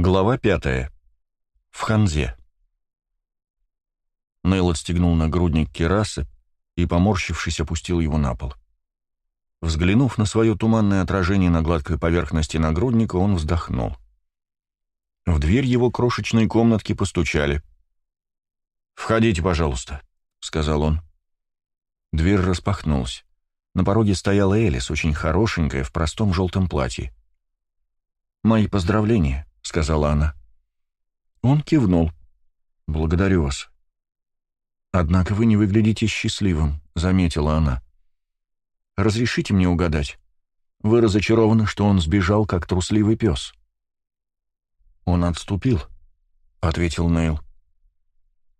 Глава пятая. В Ханзе. Нейл отстегнул нагрудник керасы и, поморщившись, опустил его на пол. Взглянув на свое туманное отражение на гладкой поверхности нагрудника, он вздохнул. В дверь его крошечной комнатки постучали. «Входите, пожалуйста», — сказал он. Дверь распахнулась. На пороге стояла Элис, очень хорошенькая, в простом желтом платье. «Мои поздравления», — сказала она. Он кивнул. «Благодарю вас». «Однако вы не выглядите счастливым», — заметила она. «Разрешите мне угадать. Вы разочарованы, что он сбежал, как трусливый пес». «Он отступил», — ответил Нейл.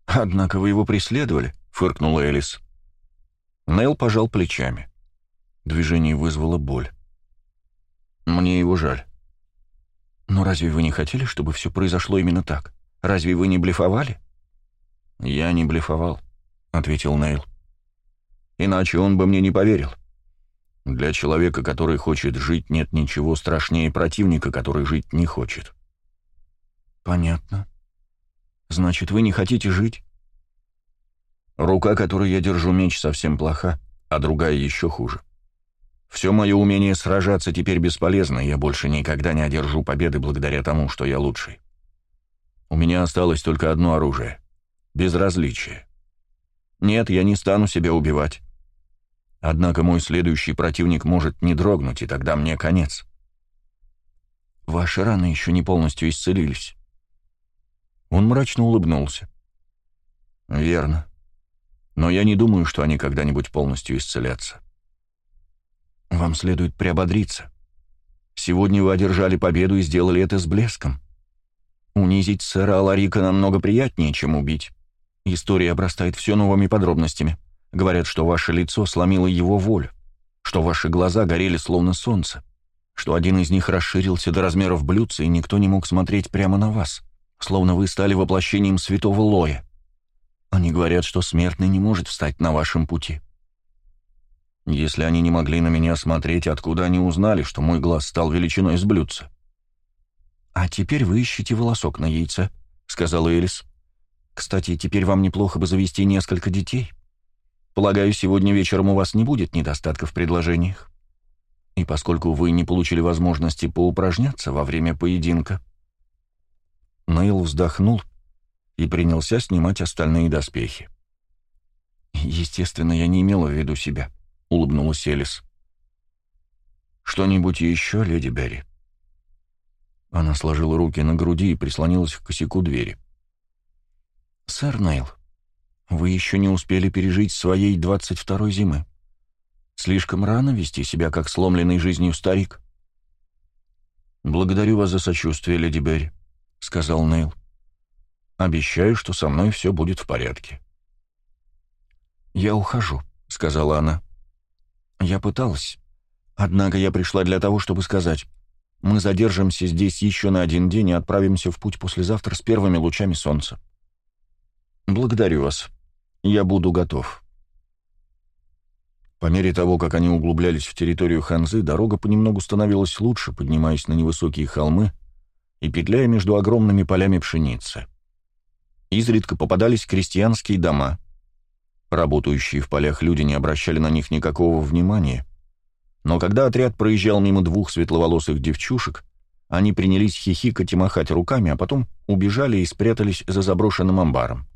«Однако вы его преследовали», — фыркнула Элис. Нейл пожал плечами. Движение вызвало боль. «Мне его жаль». «Но разве вы не хотели, чтобы все произошло именно так? Разве вы не блефовали?» «Я не блефовал», — ответил Нейл. «Иначе он бы мне не поверил. Для человека, который хочет жить, нет ничего страшнее противника, который жить не хочет». «Понятно. Значит, вы не хотите жить?» Рука, которой я держу меч, совсем плоха, а другая еще хуже. Все мое умение сражаться теперь бесполезно, я больше никогда не одержу победы благодаря тому, что я лучший. У меня осталось только одно оружие — безразличие. Нет, я не стану себя убивать. Однако мой следующий противник может не дрогнуть, и тогда мне конец. Ваши раны еще не полностью исцелились. Он мрачно улыбнулся. Верно. Но я не думаю, что они когда-нибудь полностью исцелятся. Вам следует приободриться. Сегодня вы одержали победу и сделали это с блеском. Унизить сэра Аларика намного приятнее, чем убить. История обрастает все новыми подробностями. Говорят, что ваше лицо сломило его волю, что ваши глаза горели словно солнце, что один из них расширился до размеров блюдца, и никто не мог смотреть прямо на вас, словно вы стали воплощением святого Лоя. Они говорят, что смертный не может встать на вашем пути. Если они не могли на меня смотреть, откуда они узнали, что мой глаз стал величиной с блюдца? «А теперь вы ищете волосок на яйце», — сказала Элис. «Кстати, теперь вам неплохо бы завести несколько детей. Полагаю, сегодня вечером у вас не будет недостатка в предложениях. И поскольку вы не получили возможности поупражняться во время поединка...» Нейл вздохнул и принялся снимать остальные доспехи. «Естественно, я не имела в виду себя», — улыбнулась Элис. «Что-нибудь еще, леди Берри?» Она сложила руки на груди и прислонилась к косяку двери. «Сэр Нейл, вы еще не успели пережить своей двадцать второй зимы. Слишком рано вести себя как сломленный жизнью старик». «Благодарю вас за сочувствие, леди Берри», — сказал Нейл. «Обещаю, что со мной все будет в порядке». «Я ухожу», — сказала она. «Я пыталась. Однако я пришла для того, чтобы сказать. Мы задержимся здесь еще на один день и отправимся в путь послезавтра с первыми лучами солнца. Благодарю вас. Я буду готов». По мере того, как они углублялись в территорию Ханзы, дорога понемногу становилась лучше, поднимаясь на невысокие холмы и петляя между огромными полями пшеницы. Изредка попадались крестьянские дома — Работающие в полях люди не обращали на них никакого внимания. Но когда отряд проезжал мимо двух светловолосых девчушек, они принялись хихикать и махать руками, а потом убежали и спрятались за заброшенным амбаром.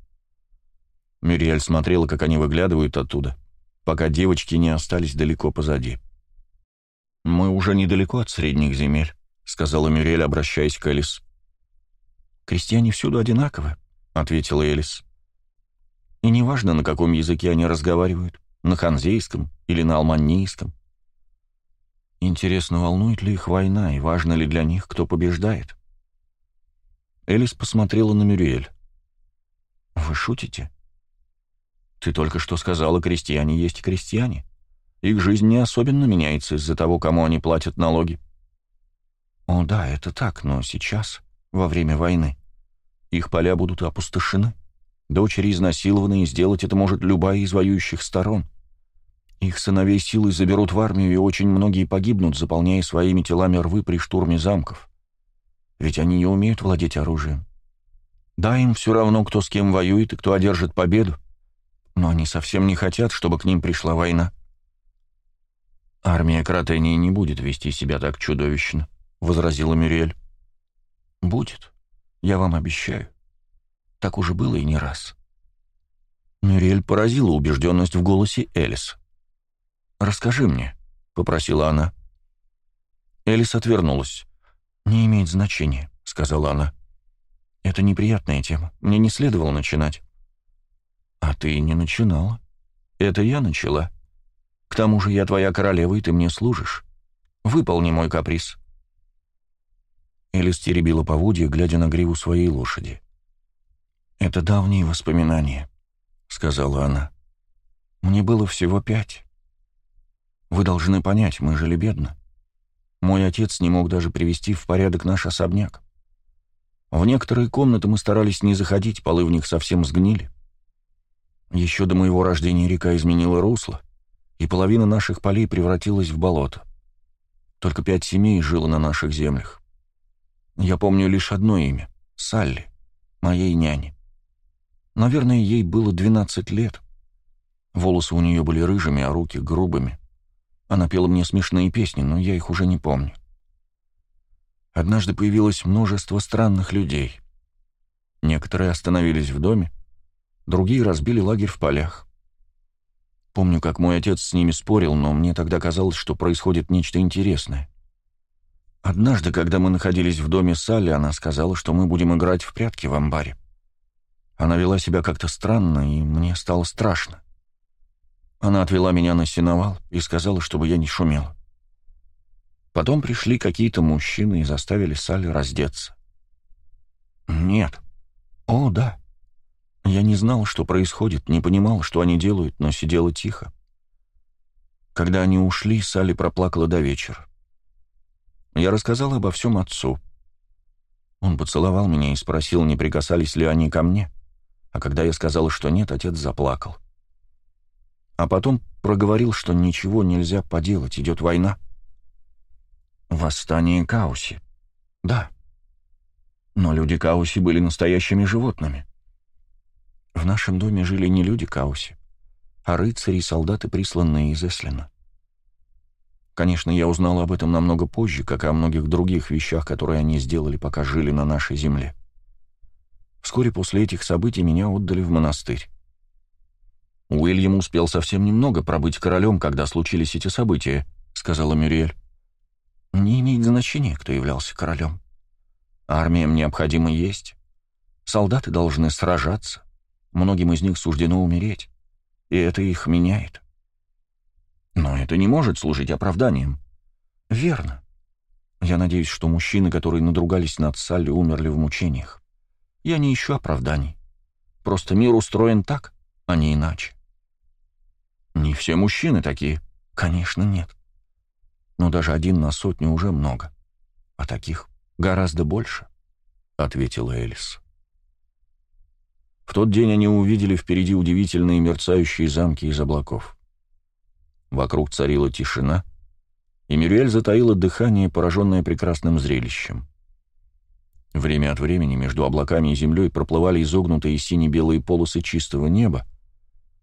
Мюриэль смотрела, как они выглядывают оттуда, пока девочки не остались далеко позади. «Мы уже недалеко от средних земель», — сказала Мюриэль, обращаясь к Элис. «Крестьяне всюду одинаковы», — ответила Элис. И неважно, на каком языке они разговаривают, на ханзейском или на алманийском. Интересно, волнует ли их война, и важно ли для них, кто побеждает? Элис посмотрела на Мюриэль. «Вы шутите?» «Ты только что сказала, крестьяне есть крестьяне. Их жизнь не особенно меняется из-за того, кому они платят налоги». «О да, это так, но сейчас, во время войны, их поля будут опустошены. Дочери изнасилованы, и сделать это может любая из воюющих сторон. Их сыновей силой заберут в армию, и очень многие погибнут, заполняя своими телами рвы при штурме замков. ведь они не умеют владеть оружием. Да, им все равно, кто с кем воюет и кто одержит победу, но они совсем не хотят, чтобы к ним пришла война. «Армия Кратении не будет вести себя так чудовищно», — возразила Мюриэль. «Будет, я вам обещаю. Так уже было и не раз». Мюриэль поразила убежденность в голосе Элис. «Расскажи мне», — попросила она. Элис отвернулась. «Не имеет значения», — сказала она. «Это неприятная тема. Мне не следовало начинать». «А ты не начинала. Это я начала. К тому же я твоя королева, и ты мне служишь. Выполни мой каприз». Элис теребила поводья, глядя на гриву своей лошади. «Это давние воспоминания», — сказала она. «Мне было всего пять. Вы должны понять, мы жили бедно. Мой отец не мог даже привести в порядок наш особняк. В некоторые комнаты мы старались не заходить, полы в них совсем сгнили. Еще до моего рождения река изменила русло, и половина наших полей превратилась в болото. Только пять семей жило на наших землях. Я помню лишь одно имя — Салли, моей няне. Наверное, ей было 12 лет. Волосы у нее были рыжими, а руки — грубыми. Она пела мне смешные песни, но я их уже не помню. Однажды появилось множество странных людей. Некоторые остановились в доме, другие разбили лагерь в полях. Помню, как мой отец с ними спорил, но мне тогда казалось, что происходит нечто интересное. Однажды, когда мы находились в доме Салли, она сказала, что мы будем играть в прятки в амбаре. Она вела себя как-то странно, и мне стало страшно. Она отвела меня на сеновал и сказала, чтобы я не шумел. Потом пришли какие-то мужчины и заставили Салли раздеться. Нет. О, да. Я не знал, что происходит, не понимал, что они делают, но сидела тихо. Когда они ушли, Салли проплакала до вечера. Я рассказал обо всем отцу. Он поцеловал меня и спросил, не прикасались ли они ко мне. А когда я сказал, что нет, отец заплакал. А потом проговорил, что ничего нельзя поделать, идет война. Восстание Кауси. Да. Но люди Кауси были настоящими животными. В нашем доме жили не люди Кауси, а рыцари и солдаты, присланные из Эслина. Конечно, я узнал об этом намного позже, как и о многих других вещах, которые они сделали, пока жили на нашей земле. Вскоре после этих событий меня отдали в монастырь. «Уильям успел совсем немного пробыть королем, когда случились эти события», — сказала Мюриэль. «Не имеет значения, кто являлся королем. Армиям необходимо есть. Солдаты должны сражаться. Многим из них суждено умереть, и это их меняет. Но это не может служить оправданием. Верно. Я надеюсь, что мужчины, которые надругались над Салли, умерли в мучениях. Я не ищу оправданий. Просто мир устроен так, а не иначе. Не все мужчины такие. Конечно, нет. Но даже один на сотню уже много. А таких гораздо больше, — ответила Элис. В тот день они увидели впереди удивительные мерцающие замки из облаков. Вокруг царила тишина, и Мюрриэль затаила дыхание, пораженное прекрасным зрелищем. Время от времени между облаками и землей проплывали изогнутые сине-белые полосы чистого неба,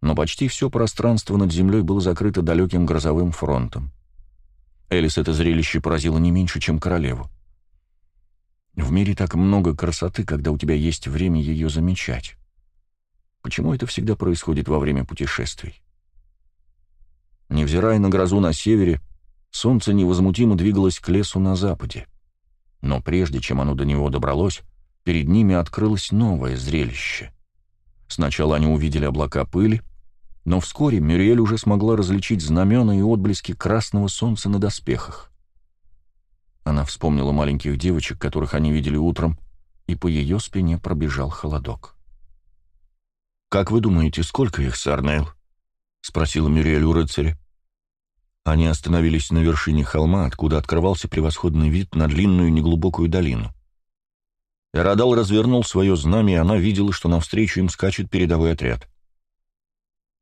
но почти все пространство над землей было закрыто далеким грозовым фронтом. Элис это зрелище поразило не меньше, чем королеву. В мире так много красоты, когда у тебя есть время ее замечать. Почему это всегда происходит во время путешествий? Невзирая на грозу на севере, солнце невозмутимо двигалось к лесу на западе. Но прежде чем оно до него добралось, перед ними открылось новое зрелище. Сначала они увидели облака пыли, но вскоре Мюриэль уже смогла различить знамена и отблески красного солнца на доспехах. Она вспомнила маленьких девочек, которых они видели утром, и по ее спине пробежал холодок. «Как вы думаете, сколько их, Сарнейл?» — спросила Мюриэль у рыцаря. Они остановились на вершине холма, откуда открывался превосходный вид на длинную неглубокую долину. Эрадал развернул свое знамя, и она видела, что навстречу им скачет передовой отряд.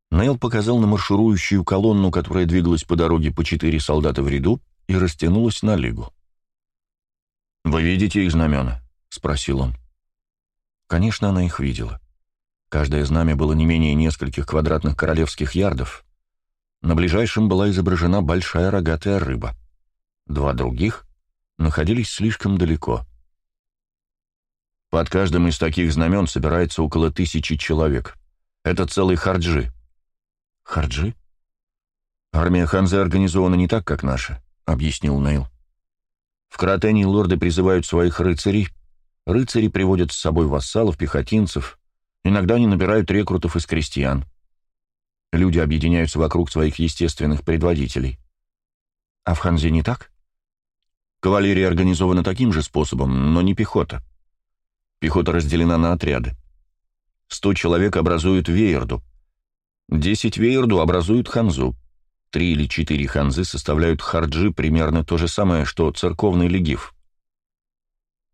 Нейл показал на марширующую колонну, которая двигалась по дороге по четыре солдата в ряду и растянулась на лигу. «Вы видите их знамена?» — спросил он. Конечно, она их видела. Каждое знамя было не менее нескольких квадратных королевских ярдов. На ближайшем была изображена большая рогатая рыба. Два других находились слишком далеко. Под каждым из таких знамен собирается около тысячи человек. Это целый харджи. Харджи? Армия Ханзы организована не так, как наша, объяснил Нейл. В Кратении лорды призывают своих рыцарей, рыцари приводят с собой вассалов, пехотинцев, иногда они набирают рекрутов из крестьян. Люди объединяются вокруг своих естественных предводителей. А в Ханзе не так? Кавалерия организована таким же способом, но не пехота. Пехота разделена на отряды. Сто человек образуют веерду. Десять веерду образуют ханзу. Три или четыре ханзы составляют харджи, примерно то же самое, что церковный легион.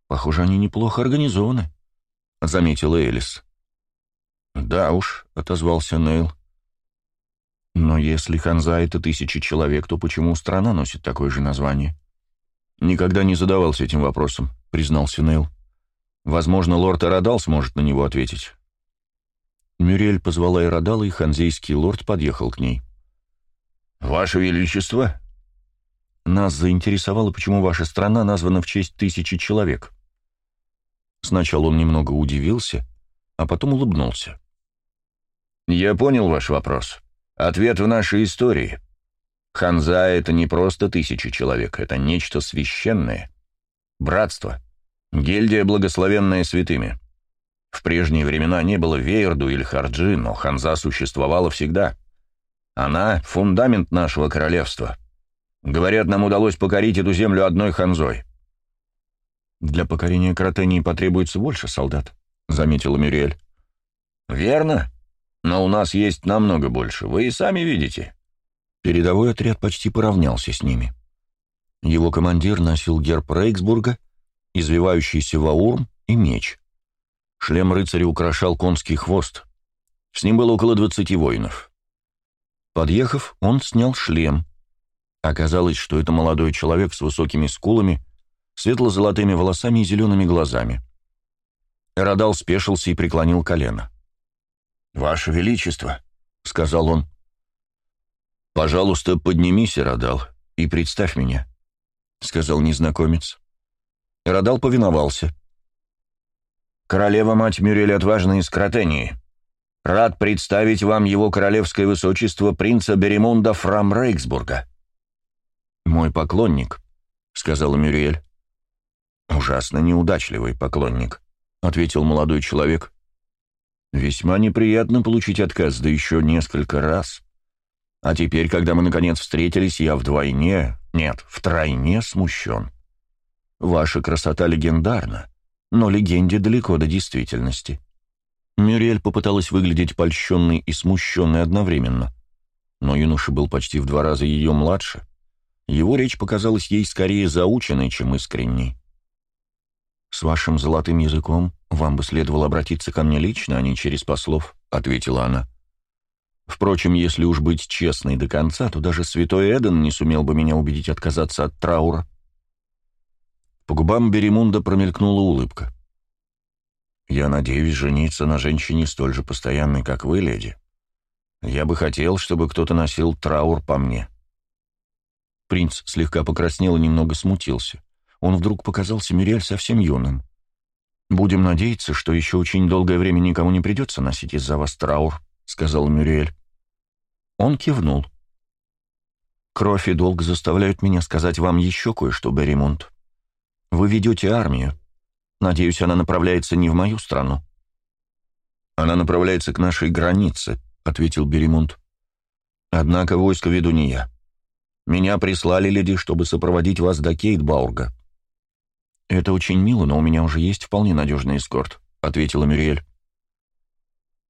«Похоже, они неплохо организованы», — заметила Элис. «Да уж», — отозвался Нейл. «Но если ханза — это тысячи человек, то почему страна носит такое же название?» «Никогда не задавался этим вопросом», — признался Нейл. «Возможно, лорд Эрадал сможет на него ответить». Мюрель позвала Эрадала, и ханзейский лорд подъехал к ней. «Ваше Величество!» «Нас заинтересовало, почему ваша страна названа в честь тысячи человек». Сначала он немного удивился, а потом улыбнулся. «Я понял ваш вопрос. Ответ в нашей истории. Ханза — это не просто тысячи человек, это нечто священное. Братство. Гильдия, благословенная святыми. В прежние времена не было Вейерду или Харджи, но Ханза существовала всегда. Она — фундамент нашего королевства. Говорят, нам удалось покорить эту землю одной Ханзой. «Для покорения Кротении потребуется больше солдат», — заметила Мюриэль. «Верно. Но у нас есть намного больше. Вы и сами видите». Передовой отряд почти поравнялся с ними. Его командир носил герб Рейксбурга, извивающийся ваурм и меч. Шлем рыцаря украшал конский хвост. С ним было около двадцати воинов. Подъехав, он снял шлем. Оказалось, что это молодой человек с высокими скулами, светло-золотыми волосами и зелеными глазами. Эродал спешился и преклонил колено. «Ваше Величество», — сказал он, «Пожалуйста, поднимись, Эродал, и представь меня», — сказал незнакомец. Эродал повиновался. «Королева-мать Мюрель отважная из Кротении. Рад представить вам его королевское высочество принца Беремунда Фрам Рейксбурга». «Мой поклонник», — сказала Мюриэль. «Ужасно неудачливый поклонник», — ответил молодой человек. «Весьма неприятно получить отказ, да еще несколько раз». А теперь, когда мы наконец встретились, я вдвойне, нет, втройне смущен. Ваша красота легендарна, но легенде далеко до действительности. Мюриэль попыталась выглядеть польщенной и смущенной одновременно. Но юноша был почти в два раза ее младше. Его речь показалась ей скорее заученной, чем искренней. «С вашим золотым языком вам бы следовало обратиться ко мне лично, а не через послов», — ответила она. Впрочем, если уж быть честной до конца, то даже святой Эден не сумел бы меня убедить отказаться от траура. По губам Беремунда промелькнула улыбка. «Я надеюсь жениться на женщине столь же постоянной, как вы, леди. Я бы хотел, чтобы кто-то носил траур по мне». Принц слегка покраснел и немного смутился. Он вдруг показался Мирель совсем юным. «Будем надеяться, что еще очень долгое время никому не придется носить из-за вас траур», — сказал Мюриэль. Он кивнул. «Кровь и долг заставляют меня сказать вам еще кое-что, Берримунд. Вы ведете армию. Надеюсь, она направляется не в мою страну». «Она направляется к нашей границе», — ответил Берримунд. «Однако войско веду не я. Меня прислали, леди, чтобы сопроводить вас до Кейтбаурга». «Это очень мило, но у меня уже есть вполне надежный эскорт», — ответила Мюриэль.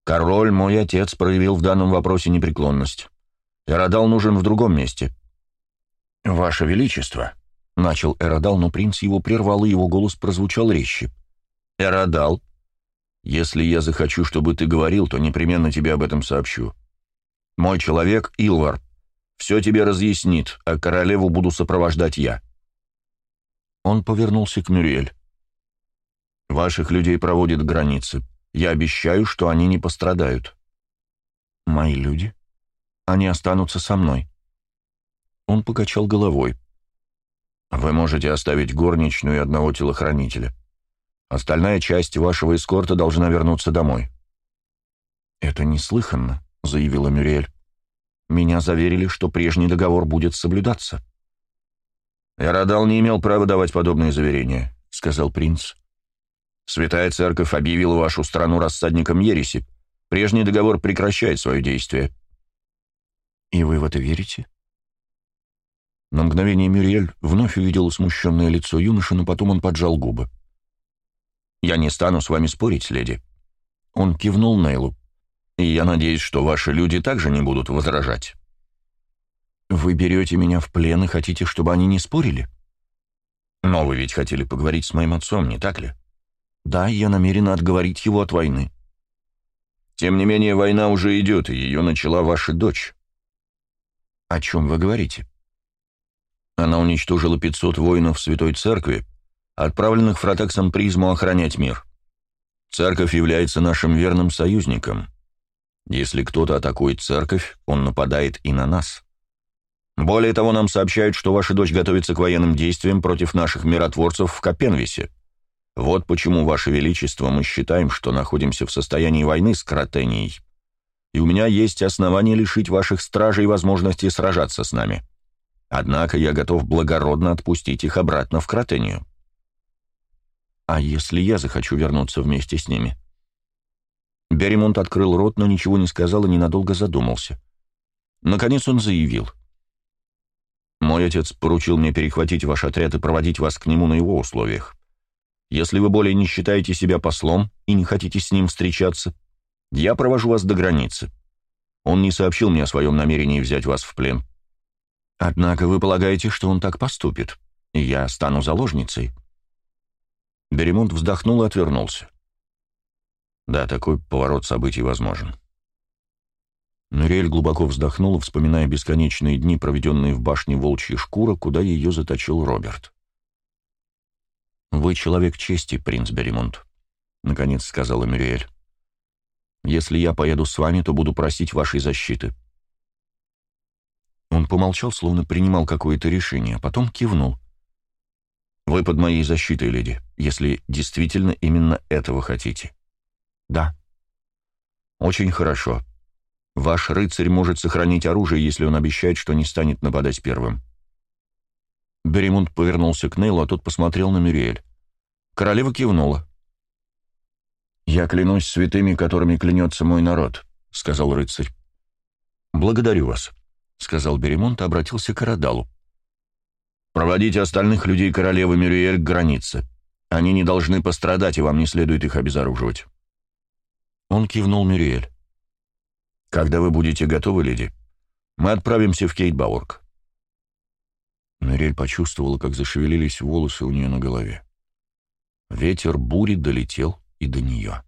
Король, мой отец, проявил в данном вопросе непреклонность. Эродал нужен в другом месте. «Ваше Величество», — начал Эродал, но принц его прервал, и его голос прозвучал резче. «Эродал, если я захочу, чтобы ты говорил, то непременно тебе об этом сообщу. Мой человек, Илвар, все тебе разъяснит, а королеву буду сопровождать я». Он повернулся к Мюриэль. «Ваших людей проводят границы. Я обещаю, что они не пострадают». «Мои люди? Они останутся со мной». Он покачал головой. «Вы можете оставить горничную и одного телохранителя. Остальная часть вашего эскорта должна вернуться домой». «Это неслыханно», — заявила Мюриэль. «Меня заверили, что прежний договор будет соблюдаться». «Эродал не имел права давать подобные заверения», — сказал принц. «Святая Церковь объявила вашу страну рассадником ереси. Прежний договор прекращает свое действие». «И вы в это верите?» На мгновение Мюриэль вновь увидела смущенное лицо юноши, но потом он поджал губы. «Я не стану с вами спорить, леди». Он кивнул Нейлу. «И я надеюсь, что ваши люди также не будут возражать». «Вы берете меня в плен и хотите, чтобы они не спорили?» «Но вы ведь хотели поговорить с моим отцом, не так ли?» «Да, я намерена отговорить его от войны». «Тем не менее, война уже идет, и ее начала ваша дочь». «О чем вы говорите?» Она уничтожила 500 воинов Святой Церкви, отправленных Фротексом Призму охранять мир. Церковь является нашим верным союзником. Если кто-то атакует церковь, он нападает и на нас. Более того, нам сообщают, что ваша дочь готовится к военным действиям против наших миротворцев в Копенвисе. Вот почему, Ваше Величество, мы считаем, что находимся в состоянии войны с Кротенией. И у меня есть основания лишить ваших стражей возможности сражаться с нами. Однако я готов благородно отпустить их обратно в Кротению. А если я захочу вернуться вместе с ними? Берримонт открыл рот, но ничего не сказал и ненадолго задумался. Наконец он заявил — мой отец поручил мне перехватить ваш отряд и проводить вас к нему на его условиях. Если вы более не считаете себя послом и не хотите с ним встречаться, я провожу вас до границы. Он не сообщил мне о своем намерении взять вас в плен. Однако вы полагаете, что он так поступит, и я стану заложницей?» Беремонт вздохнул и отвернулся. «Да, такой поворот событий возможен. Нуриэль глубоко вздохнула, вспоминая бесконечные дни, проведенные в башне Волчьей Шкура, куда ее заточил Роберт. «Вы человек чести, принц Беремонт», — наконец сказала Мюриэль. «Если я поеду с вами, то буду просить вашей защиты». Он помолчал, словно принимал какое-то решение, а потом кивнул. «Вы под моей защитой, леди, если действительно именно этого хотите». «Да». «Очень хорошо. Ваш рыцарь может сохранить оружие, если он обещает, что не станет нападать первым». Беремунд повернулся к Нейлу, а тот посмотрел на Мюриэль. Королева кивнула. «Я клянусь святыми, которыми клянется мой народ», — сказал рыцарь. «Благодарю вас», — сказал Беремонт и обратился к Карадалу. «Проводите остальных людей королевы Мюриэль к границе. Они не должны пострадать, и вам не следует их обезоруживать». Он кивнул Мюриэль. «Когда вы будете готовы, леди, мы отправимся в Кейтбаург». Мюрель почувствовала, как зашевелились волосы у нее на голове. Ветер бури долетел и до нее.